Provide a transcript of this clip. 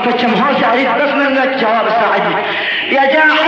فكم فتشة مهوسة اريد بس منك جواب ساعدني يا جاحد